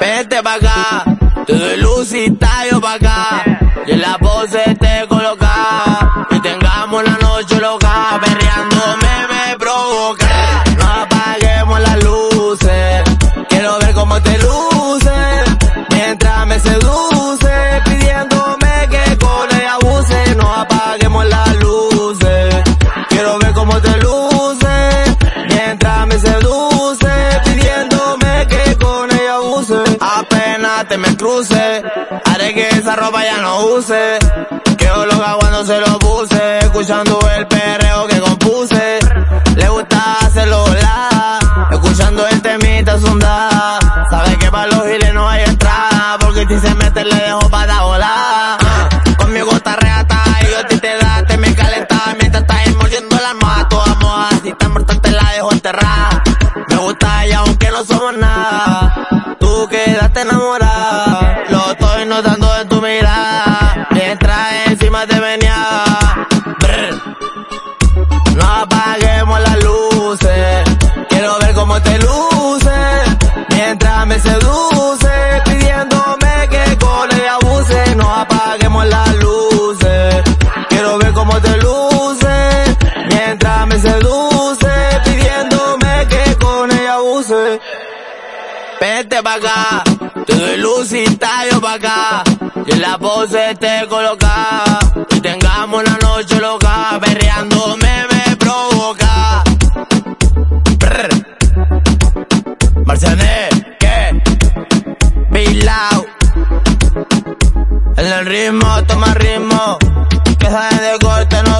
Vete pa' acá, te doy luz y tallo pa' acá, y la pose te coloca, y tengamos la noche loca, perreándome. Te me cruce, haré que esa ropa ya no use. Que loca cuando se lo puse, escuchando el perreo que compuse. Le gusta hacerlo volar, escuchando el temita zunda. Sabe que para los giles no hay entrada, porque si se mete le dejo para No apaguemos las luces, quiero ver cómo te luces. Mientras me seduce, pidiéndome que con ella abuse. No apaguemos las luces, quiero ver cómo te luces. Mientras me seduce, pidiéndome que con ella abuse. Vete pa' acá, te doy luz y tallo pa' acá. Y la pose te coloca. Loca, perreándome me provoca. Marciané, ¿qué? Bilao. En el ritmo, toma ritmo. Que sale de corte, somos